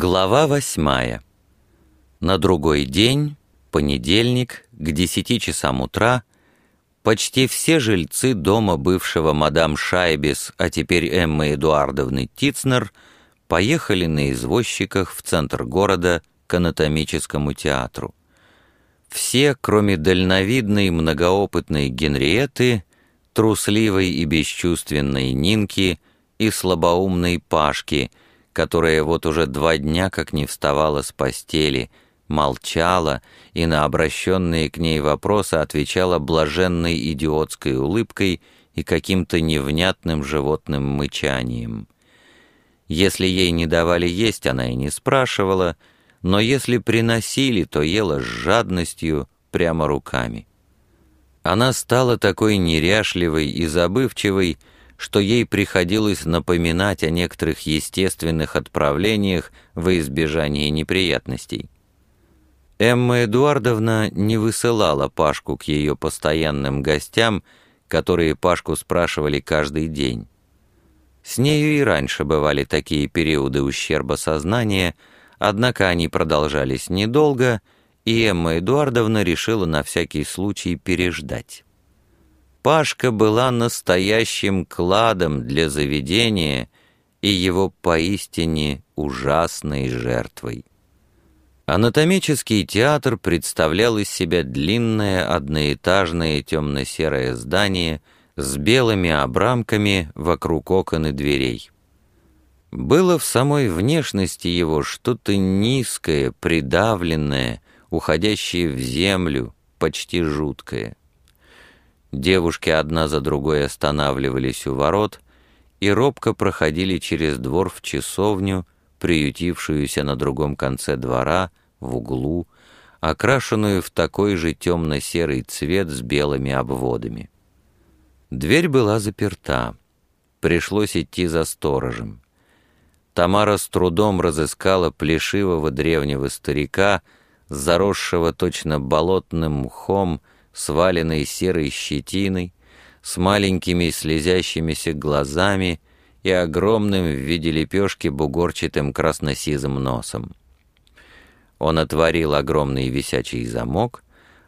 Глава восьмая. На другой день, понедельник, к десяти часам утра, почти все жильцы дома бывшего мадам Шайбис, а теперь Эммы Эдуардовны Тицнер, поехали на извозчиках в центр города к анатомическому театру. Все, кроме дальновидной многоопытной Генриетты, трусливой и бесчувственной Нинки и слабоумной Пашки — которая вот уже два дня как не вставала с постели, молчала и на обращенные к ней вопросы отвечала блаженной идиотской улыбкой и каким-то невнятным животным мычанием. Если ей не давали есть, она и не спрашивала, но если приносили, то ела с жадностью, прямо руками. Она стала такой неряшливой и забывчивой, что ей приходилось напоминать о некоторых естественных отправлениях во избежание неприятностей. Эмма Эдуардовна не высылала Пашку к ее постоянным гостям, которые Пашку спрашивали каждый день. С нею и раньше бывали такие периоды ущерба сознания, однако они продолжались недолго, и Эмма Эдуардовна решила на всякий случай переждать. Пашка была настоящим кладом для заведения и его поистине ужасной жертвой. Анатомический театр представлял из себя длинное одноэтажное темно-серое здание с белыми обрамками вокруг окон и дверей. Было в самой внешности его что-то низкое, придавленное, уходящее в землю, почти жуткое. Девушки одна за другой останавливались у ворот и робко проходили через двор в часовню, приютившуюся на другом конце двора, в углу, окрашенную в такой же темно-серый цвет с белыми обводами. Дверь была заперта. Пришлось идти за сторожем. Тамара с трудом разыскала плешивого древнего старика, заросшего точно болотным мхом, сваленной серой щетиной, с маленькими слезящимися глазами и огромным в виде лепешки бугорчатым красносизым носом. Он отворил огромный висячий замок,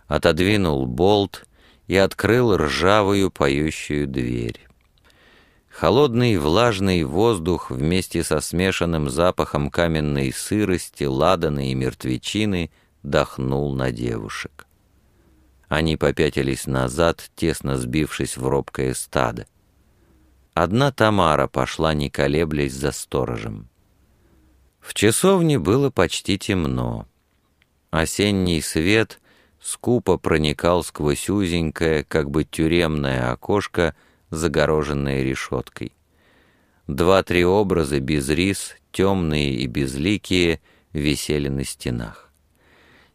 отодвинул болт и открыл ржавую поющую дверь. Холодный влажный воздух вместе со смешанным запахом каменной сырости, ладаны и мертвечины дохнул на девушек. Они попятились назад, тесно сбившись в робкое стадо. Одна Тамара пошла, не колеблясь, за сторожем. В часовне было почти темно. Осенний свет скупо проникал сквозь узенькое, как бы тюремное окошко, загороженное решеткой. Два-три образа без рис, темные и безликие, висели на стенах.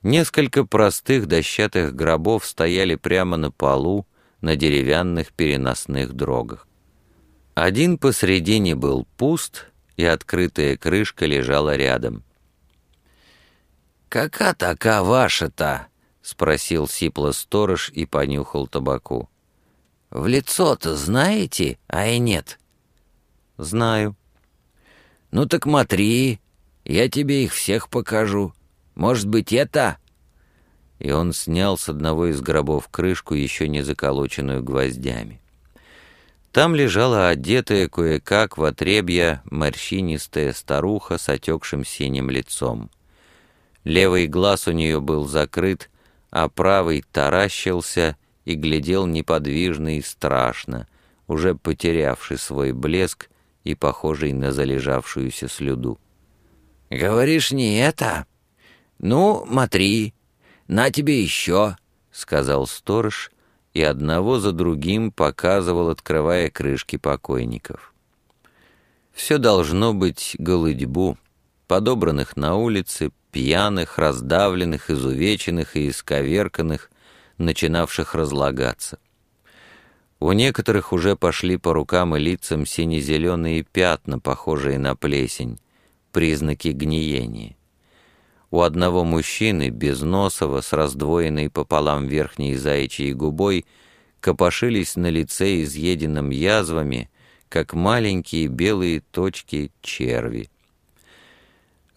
Несколько простых дощатых гробов стояли прямо на полу на деревянных переносных дрогах. Один посредине был пуст, и открытая крышка лежала рядом. «Кака така ваша-то?» — спросил сипло сторож и понюхал табаку. «В лицо-то знаете, а и нет?» «Знаю». «Ну так смотри, я тебе их всех покажу. Может быть, это?» И он снял с одного из гробов крышку, еще не заколоченную гвоздями. Там лежала одетая кое-как в отребья морщинистая старуха с отекшим синим лицом. Левый глаз у нее был закрыт, а правый таращился и глядел неподвижно и страшно, уже потерявший свой блеск и похожий на залежавшуюся слюду. «Говоришь, не это?» «Ну, смотри, на тебе еще», — сказал сторож, и одного за другим показывал, открывая крышки покойников. Все должно быть голыдьбу, подобранных на улице, пьяных, раздавленных, изувеченных и исковерканных, начинавших разлагаться. У некоторых уже пошли по рукам и лицам сине-зеленые пятна, похожие на плесень, признаки гниения. У одного мужчины, без носова, с раздвоенной пополам верхней заячьей губой, копошились на лице изъеденным язвами, как маленькие белые точки черви.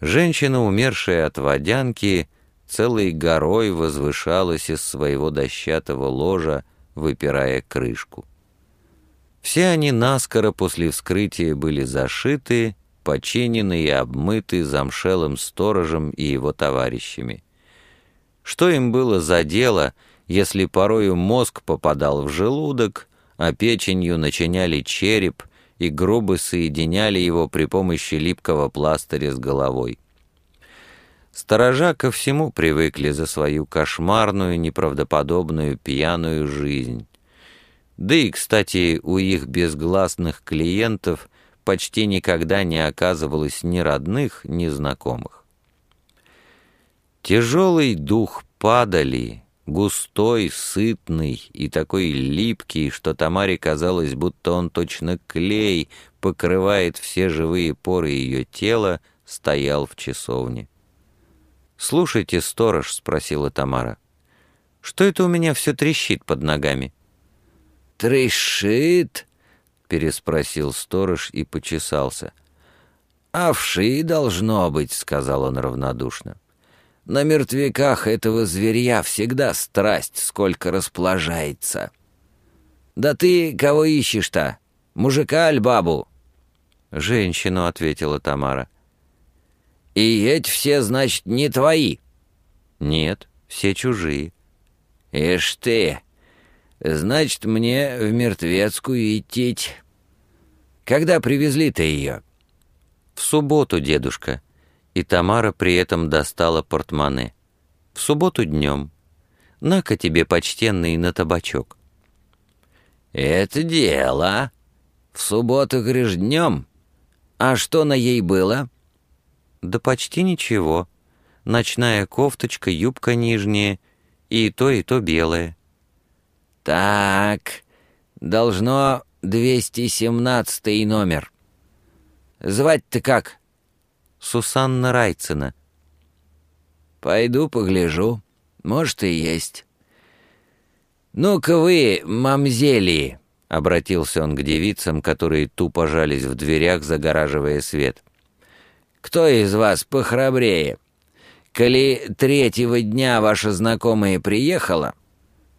Женщина, умершая от водянки, целой горой возвышалась из своего дощатого ложа, выпирая крышку. Все они наскоро после вскрытия были зашиты, починены и обмыты замшелым сторожем и его товарищами. Что им было за дело, если порою мозг попадал в желудок, а печенью начиняли череп и грубо соединяли его при помощи липкого пластыря с головой? Сторожа ко всему привыкли за свою кошмарную, неправдоподобную, пьяную жизнь. Да и, кстати, у их безгласных клиентов почти никогда не оказывалось ни родных, ни знакомых. Тяжелый дух падали, густой, сытный и такой липкий, что Тамаре казалось, будто он точно клей покрывает все живые поры ее тела, стоял в часовне. «Слушайте, сторож», — спросила Тамара, — «что это у меня все трещит под ногами?» «Трещит?» — переспросил сторож и почесался. «Овши должно быть», — сказал он равнодушно. «На мертвяках этого зверья всегда страсть, сколько расположается». «Да ты кого ищешь-то? Мужика аль бабу?» «Женщину», — ответила Тамара. «И эти все, значит, не твои?» «Нет, все чужие». «Ишь ты! Значит, мне в мертвецкую идти. Когда привезли-то ее?» «В субботу, дедушка». И Тамара при этом достала портмоне. «В субботу днем. На-ка тебе, почтенный, на табачок». «Это дело. В субботу, говоришь, днем? А что на ей было?» Да почти ничего. Ночная кофточка, юбка нижняя, и то, и то белое. Так, должно 217 номер. Звать-то как? Сусанна Райцина. Пойду погляжу. Может, и есть. «Ну-ка вы, мамзели!» — обратился он к девицам, которые тупо жались в дверях, загораживая свет. Кто из вас похрабрее? Коли третьего дня ваша знакомая приехала,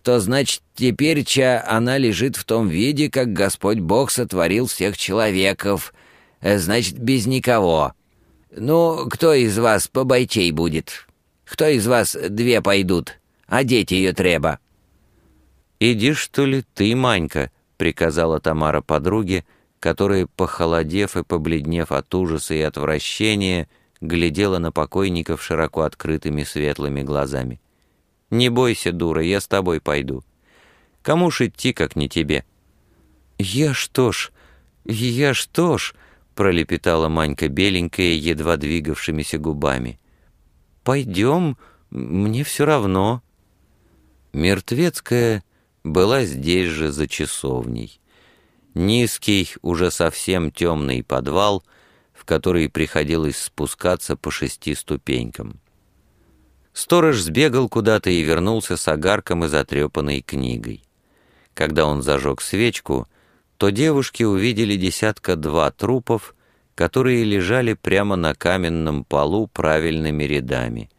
то значит теперь-ча она лежит в том виде, как Господь Бог сотворил всех человеков, э, значит, без никого. Ну, кто из вас побойчей будет? Кто из вас две пойдут? Одеть ее треба». «Иди, что ли, ты, Манька», — приказала Тамара подруге, — которая, похолодев и побледнев от ужаса и отвращения, глядела на покойников широко открытыми светлыми глазами. «Не бойся, дура, я с тобой пойду. Кому ж идти, как не тебе?» «Я что ж, я что ж», — пролепетала Манька беленькая, едва двигавшимися губами. «Пойдем, мне все равно». Мертвецкая была здесь же за часовней. Низкий, уже совсем темный подвал, в который приходилось спускаться по шести ступенькам. Сторож сбегал куда-то и вернулся с огарком и затрепанной книгой. Когда он зажег свечку, то девушки увидели десятка-два трупов, которые лежали прямо на каменном полу правильными рядами,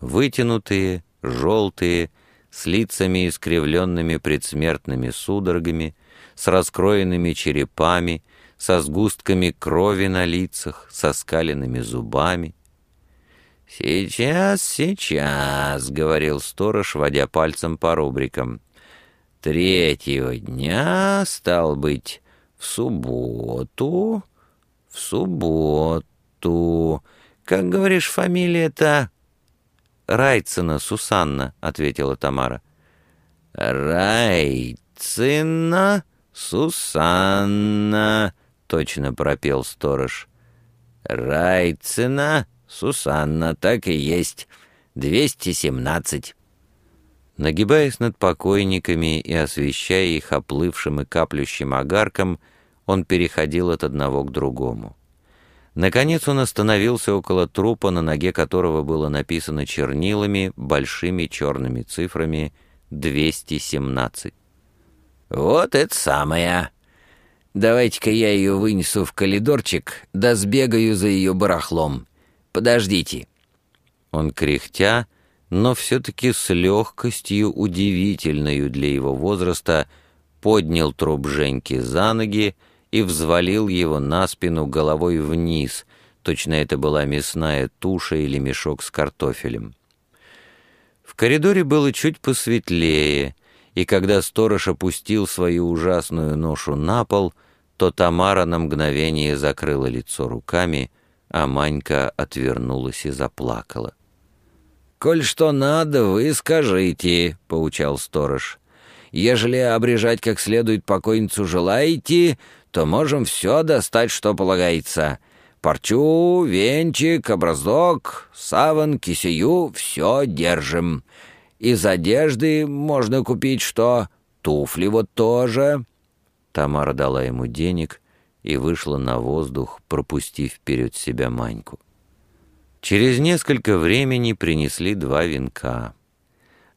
вытянутые, желтые, с лицами искривленными предсмертными судорогами, с раскроенными черепами, со сгустками крови на лицах, со скаленными зубами. «Сейчас, сейчас», — говорил сторож, водя пальцем по рубрикам. «Третьего дня, стал быть, в субботу, в субботу. Как, говоришь, фамилия-то?» «Райцина Сусанна», — ответила Тамара. «Райцина?» «Сусанна», — точно пропел сторож. «Райцина, Сусанна, так и есть. Двести семнадцать». Нагибаясь над покойниками и освещая их оплывшим и каплющим огарком, он переходил от одного к другому. Наконец он остановился около трупа, на ноге которого было написано чернилами, большими черными цифрами «217». «Вот это самое. Давайте-ка я ее вынесу в коридорчик, да сбегаю за ее барахлом. Подождите». Он кряхтя, но все-таки с легкостью, удивительной для его возраста, поднял труп Женьки за ноги и взвалил его на спину головой вниз, точно это была мясная туша или мешок с картофелем. В коридоре было чуть посветлее, и когда сторож опустил свою ужасную ношу на пол, то Тамара на мгновение закрыла лицо руками, а Манька отвернулась и заплакала. «Коль что надо, вы скажите», — поучал сторож. «Ежели обрежать как следует покойницу желаете, то можем все достать, что полагается. Парчу, венчик, образок, саван, кисею — все держим. Из одежды можно купить что? Туфли вот тоже». Тамара дала ему денег и вышла на воздух, пропустив вперед себя Маньку. Через несколько времени принесли два венка.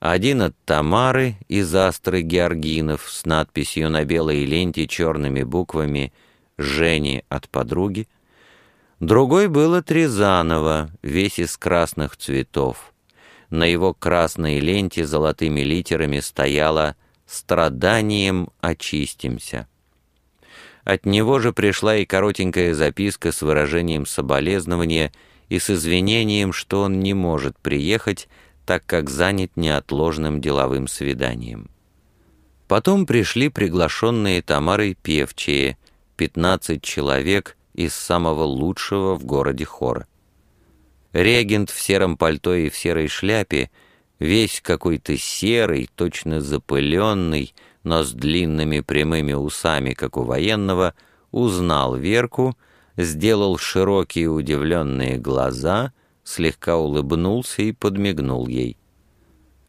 Один от Тамары из астры Георгинов с надписью на белой ленте черными буквами «Жени от подруги», другой был от Рязанова, весь из красных цветов. На его красной ленте золотыми литерами стояло «Страданием очистимся». От него же пришла и коротенькая записка с выражением соболезнования – и с извинением, что он не может приехать, так как занят неотложным деловым свиданием. Потом пришли приглашенные Тамарой певчие, 15 человек из самого лучшего в городе хора. Регент в сером пальто и в серой шляпе, весь какой-то серый, точно запыленный, но с длинными прямыми усами, как у военного, узнал Верку — сделал широкие удивленные глаза, слегка улыбнулся и подмигнул ей.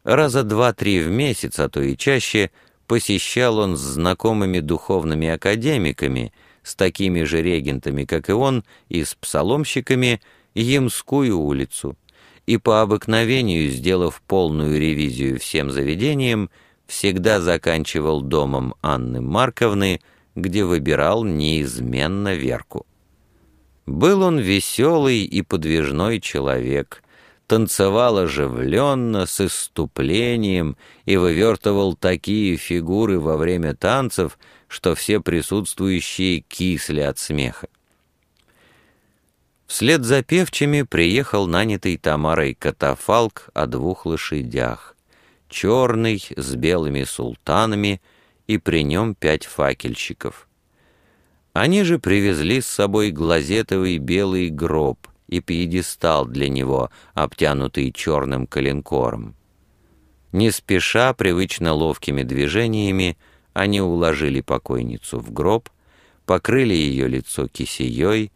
Раза два-три в месяц, а то и чаще, посещал он с знакомыми духовными академиками, с такими же регентами, как и он, и с псаломщиками, Ямскую улицу, и по обыкновению, сделав полную ревизию всем заведениям, всегда заканчивал домом Анны Марковны, где выбирал неизменно Верку. Был он веселый и подвижной человек, танцевал оживленно, с иступлением и вывертывал такие фигуры во время танцев, что все присутствующие кисли от смеха. Вслед за певчими приехал нанятый Тамарой катафалк о двух лошадях, черный, с белыми султанами, и при нем пять факельщиков — они же привезли с собой глазетовый белый гроб и пьедестал для него, обтянутый черным коленкором. Не спеша, привычно ловкими движениями, они уложили покойницу в гроб, покрыли ее лицо кисеей,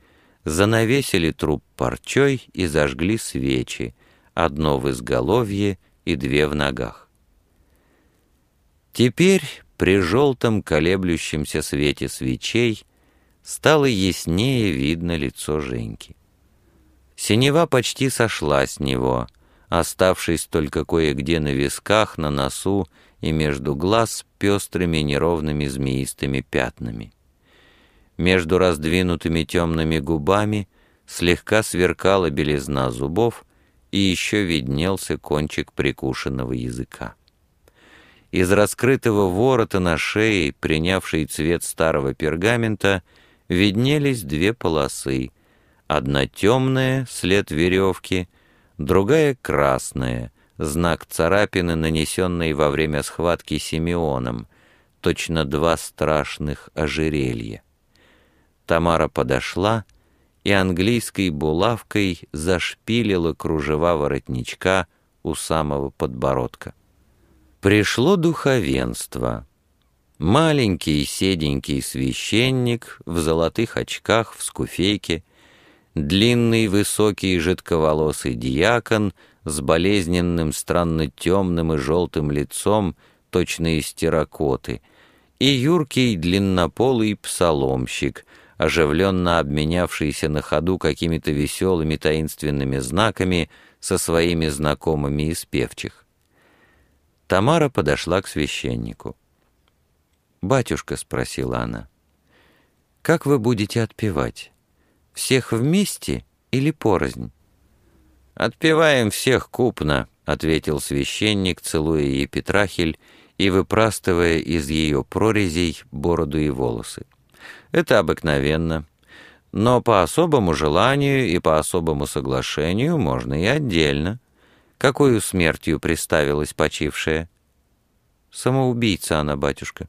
занавесили труп парчой и зажгли свечи, одно в изголовье и две в ногах. Теперь при желтом колеблющемся свете свечей стало яснее видно лицо Женьки. Синева почти сошла с него, оставшись только кое-где на висках, на носу и между глаз пестрыми неровными змеистыми пятнами. Между раздвинутыми темными губами слегка сверкала белизна зубов, и еще виднелся кончик прикушенного языка. Из раскрытого ворота на шее, принявший цвет старого пергамента, виднелись две полосы. Одна темная, след веревки, другая красная, знак царапины, нанесенной во время схватки Симеоном, точно два страшных ожерелья. Тамара подошла и английской булавкой зашпилила кружева воротничка у самого подбородка. Пришло духовенство — Маленький седенький священник в золотых очках в скуфейке, длинный высокий жидковолосый диакон с болезненным странно темным и желтым лицом, точно из терракоты, и юркий длиннополый псаломщик, оживленно обменявшийся на ходу какими-то веселыми таинственными знаками со своими знакомыми из певчих. Тамара подошла к священнику. «Батюшка», — спросила она, — «как вы будете отпевать? Всех вместе или порознь?» «Отпеваем всех купно», — ответил священник, целуя ей Петрахель и выпрастывая из ее прорезей бороду и волосы. «Это обыкновенно, но по особому желанию и по особому соглашению можно и отдельно. Какую смертью приставилась почившая?» «Самоубийца она, батюшка».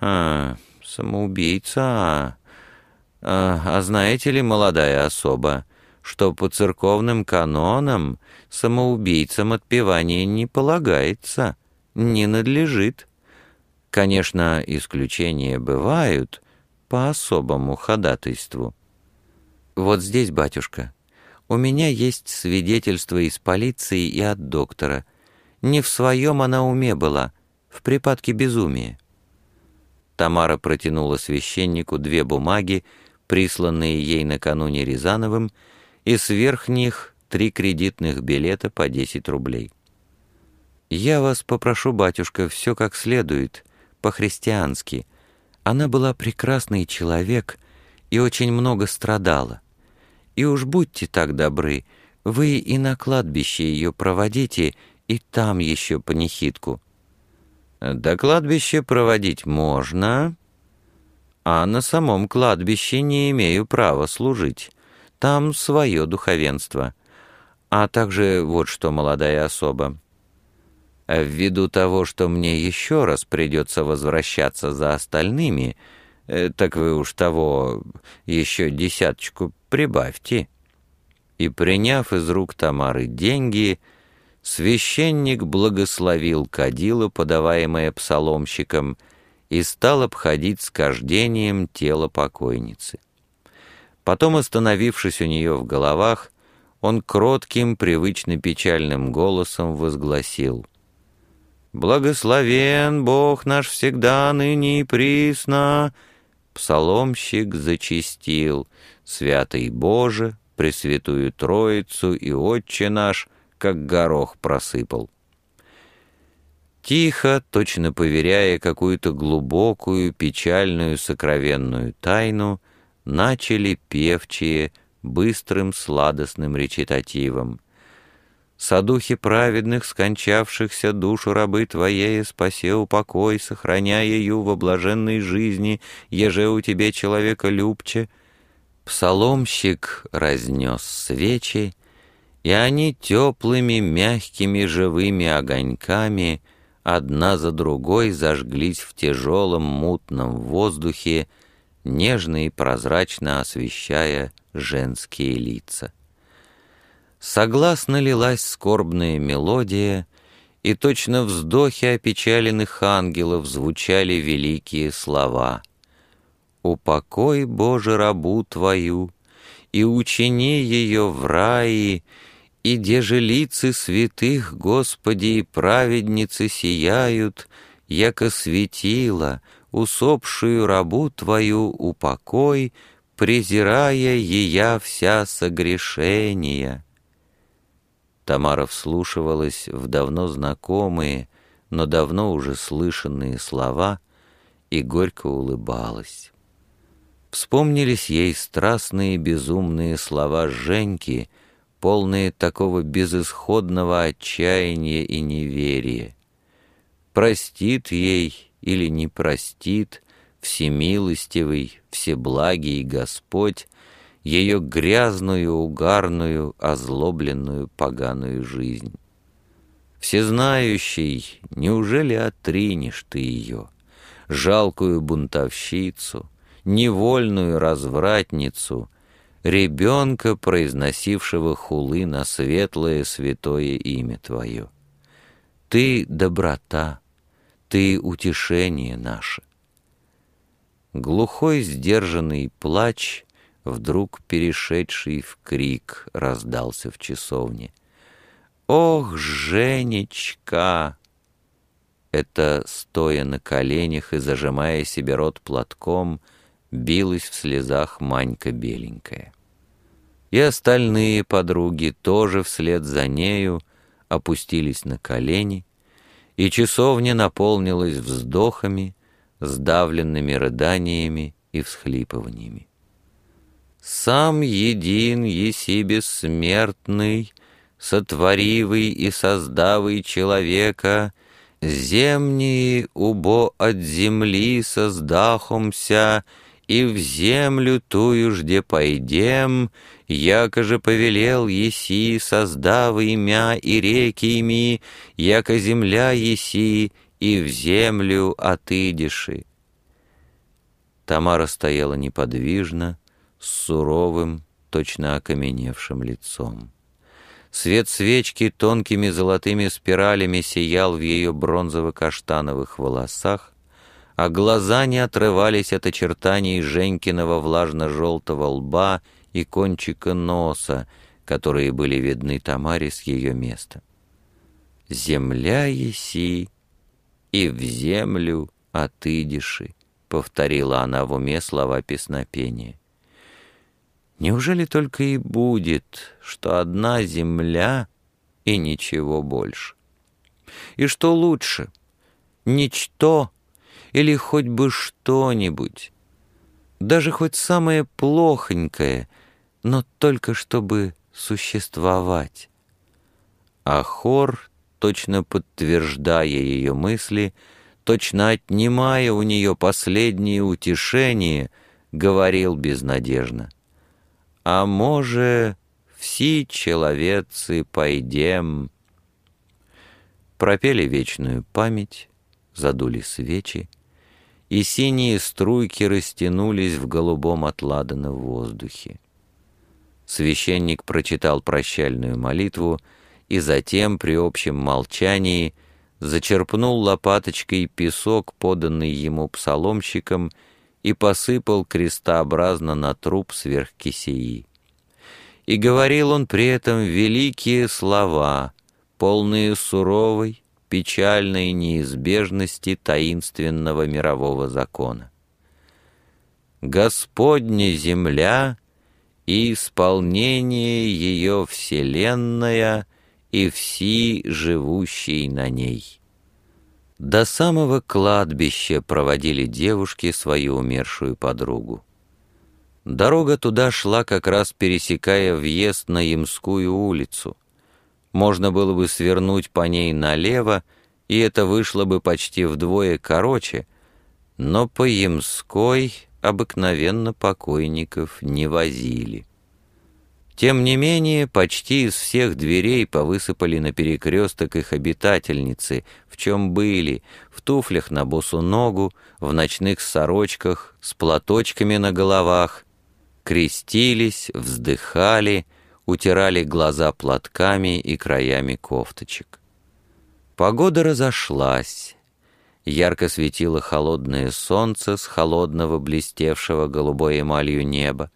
«А, самоубийца, а, а знаете ли, молодая особа, что по церковным канонам самоубийцам отпевание не полагается, не надлежит. Конечно, исключения бывают по особому ходатайству. Вот здесь, батюшка, у меня есть свидетельство из полиции и от доктора. Не в своем она уме была, в припадке безумия. Тамара протянула священнику две бумаги, присланные ей накануне Рязановым, и сверх них три кредитных билета по 10 рублей. «Я вас попрошу, батюшка, все как следует, по-христиански. Она была прекрасный человек и очень много страдала. И уж будьте так добры, вы и на кладбище ее проводите, и там еще панихидку». «До кладбища проводить можно, а на самом кладбище не имею права служить». Там свое духовенство. А также вот что, молодая особа. Ввиду того, что мне еще раз придется возвращаться за остальными, э, так вы уж того еще десяточку прибавьте. И, приняв из рук Тамары деньги, священник благословил кадило, подаваемое псаломщиком, и стал обходить с кождением тело покойницы. Потом, остановившись у нее в головах, он кротким, привычно печальным голосом возгласил «Благословен Бог наш всегда, ныне и присно!» Псаломщик зачистил «Святый Боже, Пресвятую Троицу и Отче наш, как горох просыпал». Тихо, точно поверяя какую-то глубокую, печальную, сокровенную тайну, начали певчие быстрым сладостным речитативом. «Садухи праведных, скончавшихся душу рабы Твоей, спасе упокой, сохраняя ее в блаженной жизни, еже у Тебе человека любче». Псаломщик разнес свечи, и они теплыми, мягкими, живыми огоньками одна за другой зажглись в тяжелом мутном воздухе, нежно и прозрачно освещая женские лица. Согласно лилась скорбная мелодия, и точно вздохи опечаленных ангелов звучали великие слова. «Упокой, Боже, рабу Твою, и учини ее в рае, и где же лицы святых, Господи, и праведницы сияют, яко светила, усопшую рабу твою упокой, презирая ея вся согрешения». Тамара вслушивалась в давно знакомые, но давно уже слышанные слова и горько улыбалась. Вспомнились ей страстные безумные слова Женьки, полные такого безысходного отчаяния и неверия. Простит ей или не простит всемилостивый, всеблагий Господь ее грязную, угарную, озлобленную, поганую жизнь. Всезнающий, неужели отринешь ты ее, жалкую бунтовщицу, невольную развратницу, ребенка, произносившего хулы на светлое святое имя Твое? Ты — доброта, ты утешение наше. Глухой сдержанный плач, вдруг перешедший в крик, раздался в часовне. «Ох, Женечка!» Это, стоя на коленях и зажимая себе рот платком, билась в слезах Манька беленькая. И остальные подруги тоже вслед за нею опустились на колени и часовня наполнилась вздохами, сдавленными рыданиями и всхлипываниями. Сам един еси бессмертный, Сотворивый и создавый человека, Земнии убо от земли создахомся, И в землю тую жде пойдем, Яко же повелел еси, создав имя и реки ими, Яко земля еси, и в землю отыдеши. Тамара стояла неподвижно, с суровым, точно окаменевшим лицом. Свет свечки тонкими золотыми спиралями сиял в ее бронзово-каштановых волосах, а глаза не отрывались от очертаний Женькиного влажно-желтого лба и кончика носа, которые были видны Тамаре с ее места. «Земля еси, и в землю отыдиши», — повторила она в уме слова песнопения. Неужели только и будет, что одна земля и ничего больше? И что лучше, ничто или хоть бы что-нибудь, даже хоть самое плохонькое, но только чтобы существовать? А хор, точно подтверждая ее мысли, точно отнимая у нее последние утешения, говорил безнадежно — а може, все человецы пойдем. Пропели вечную память, задули свечи, и синие струйки растянулись в голубом отладанном воздухе. Священник прочитал прощальную молитву и затем, при общем молчании, зачерпнул лопаточкой песок, поданный ему псаломщиком, и посыпал крестообразно на труп сверх кисеи. И говорил он при этом великие слова, полные суровой, печальной неизбежности таинственного мирового закона. «Господня земля и исполнение ее вселенная и все живущие на ней». До самого кладбища проводили девушки свою умершую подругу. Дорога туда шла, как раз пересекая въезд на Ямскую улицу. Можно было бы свернуть по ней налево, и это вышло бы почти вдвое короче, но по Ямской обыкновенно покойников не возили. Тем не менее, почти из всех дверей повысыпали на перекресток их обитательницы, в чем были, в туфлях на босу ногу, в ночных сорочках, с платочками на головах, крестились, вздыхали, утирали глаза платками и краями кофточек. Погода разошлась. Ярко светило холодное солнце с холодного блестевшего голубой эмалью неба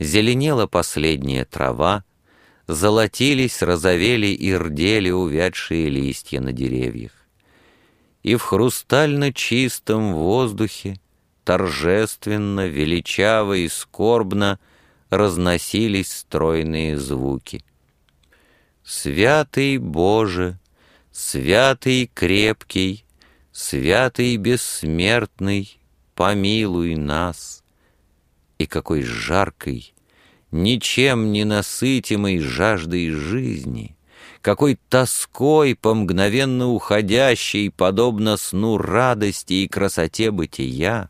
зеленела последняя трава, золотились, розовели и рдели увядшие листья на деревьях. И в хрустально чистом воздухе торжественно, величаво и скорбно разносились стройные звуки. «Святый Боже, святый крепкий, святый бессмертный, помилуй нас!» И какой жаркой, ничем не насытимой жаждой жизни, какой тоской по мгновенно уходящей, подобно сну радости и красоте бытия,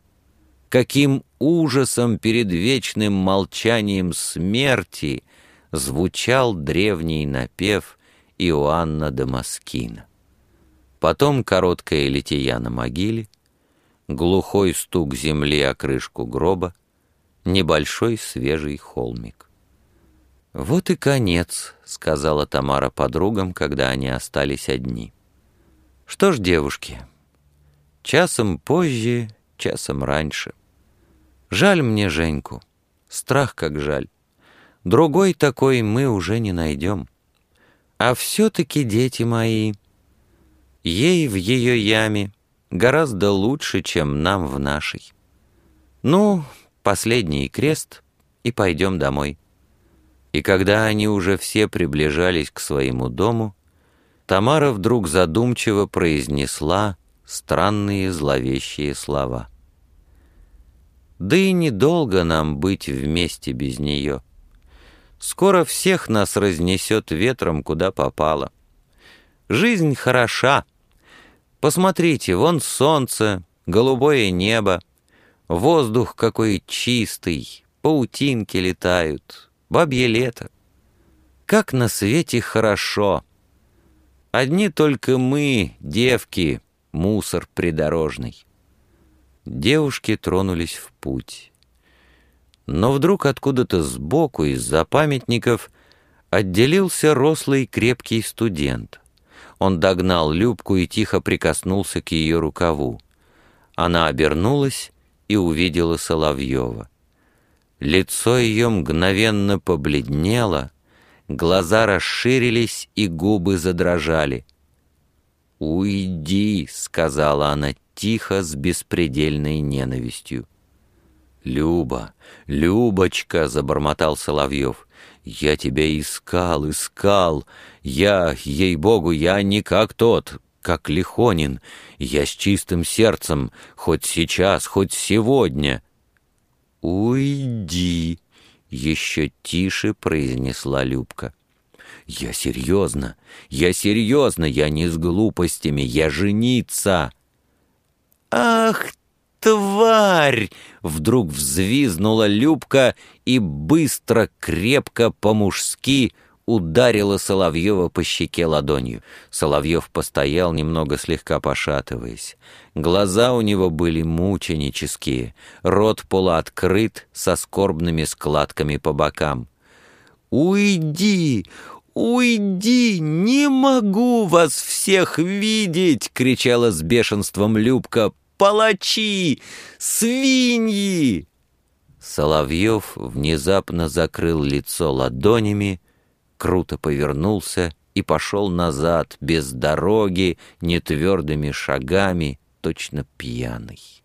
каким ужасом перед вечным молчанием смерти звучал древний напев Иоанна Дамаскина. Потом короткая лития на могиле, глухой стук земли о крышку гроба, небольшой свежий холмик. «Вот и конец», — сказала Тамара подругам, когда они остались одни. «Что ж, девушки, часом позже, часом раньше. Жаль мне Женьку, страх как жаль. Другой такой мы уже не найдем. А все-таки, дети мои, ей в ее яме гораздо лучше, чем нам в нашей. Ну, последний крест и пойдем домой». И когда они уже все приближались к своему дому, Тамара вдруг задумчиво произнесла странные зловещие слова. Да и недолго нам быть вместе без нее. Скоро всех нас разнесет ветром, куда попало. Жизнь хороша. Посмотрите, вон солнце, голубое небо, воздух какой чистый, паутинки летают, бабье лето. Как на свете хорошо. Одни только мы, девки, мусор придорожный. Девушки тронулись в путь. Но вдруг откуда-то сбоку, из-за памятников, отделился рослый крепкий студент. Он догнал Любку и тихо прикоснулся к ее рукаву. Она обернулась и увидела Соловьева. Лицо ее мгновенно побледнело, глаза расширились и губы задрожали. «Уйди», — сказала она тихо, с беспредельной ненавистью. «Люба, Любочка!» — забормотал Соловьев. «Я тебя искал, искал. Я, ей-богу, я не как тот, как Лихонин. Я с чистым сердцем, хоть сейчас, хоть сегодня». «Уйди!» — еще тише произнесла Любка. «Я серьезно, я серьезно, я не с глупостями, я жениться!» «Ах тварь!» — вдруг взвизнула Любка и быстро, крепко, по-мужски ударила Соловьева по щеке ладонью. Соловьев постоял, немного слегка пошатываясь. Глаза у него были мученические, рот полуоткрыт, со скорбными складками по бокам. «Уйди! «Уйди! Не могу вас всех видеть!» — кричала с бешенством Любка. «Палачи! Свиньи!» Соловьев внезапно закрыл лицо ладонями, круто повернулся и пошел назад, без дороги, нетвердыми шагами, точно пьяный.